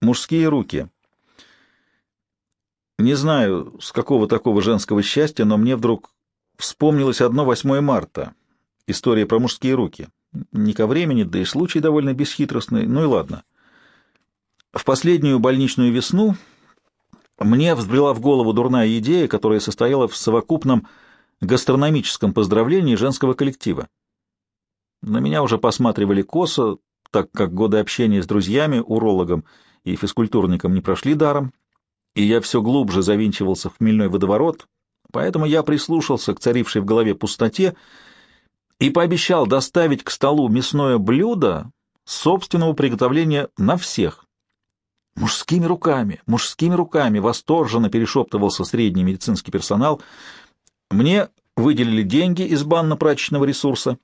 Мужские руки. Не знаю, с какого такого женского счастья, но мне вдруг вспомнилось одно 8 марта. История про мужские руки. Не ко времени, да и случай довольно бесхитростный. Ну и ладно. В последнюю больничную весну мне взбрела в голову дурная идея, которая состояла в совокупном гастрономическом поздравлении женского коллектива. На меня уже посматривали косо, так как годы общения с друзьями, урологом и физкультурником не прошли даром, и я все глубже завинчивался в хмельной водоворот, поэтому я прислушался к царившей в голове пустоте и пообещал доставить к столу мясное блюдо собственного приготовления на всех. Мужскими руками, мужскими руками восторженно перешептывался средний медицинский персонал. Мне выделили деньги из банно-прачечного ресурса.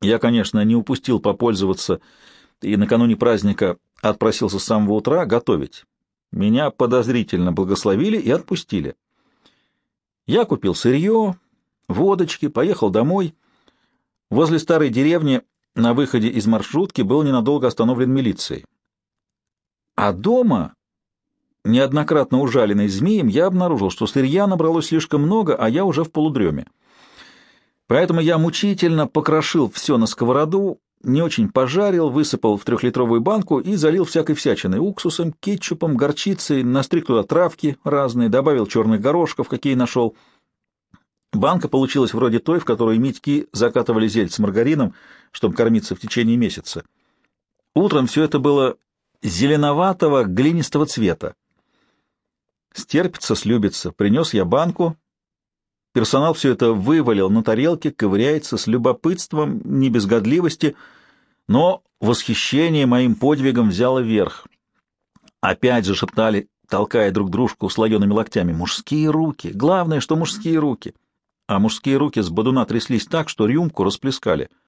Я, конечно, не упустил попользоваться и накануне праздника отпросился с самого утра готовить. Меня подозрительно благословили и отпустили. Я купил сырье, водочки, поехал домой. Возле старой деревни на выходе из маршрутки был ненадолго остановлен милицией. А дома, неоднократно ужаленный змеем, я обнаружил, что сырья набралось слишком много, а я уже в полудреме. Поэтому я мучительно покрошил все на сковороду, не очень пожарил, высыпал в трехлитровую банку и залил всякой всячиной, уксусом, кетчупом, горчицей, настриг туда травки разные, добавил черных горошков, какие нашел. Банка получилась вроде той, в которой Митьки закатывали зельд с маргарином, чтобы кормиться в течение месяца. Утром все это было зеленоватого глинистого цвета. Стерпится, слюбится. Принес я банку. Персонал все это вывалил на тарелке, ковыряется с любопытством, не без годливости, но восхищение моим подвигом взяло верх. Опять же шептали, толкая друг дружку слоеными локтями, «Мужские руки! Главное, что мужские руки!» А мужские руки с бодуна тряслись так, что рюмку расплескали —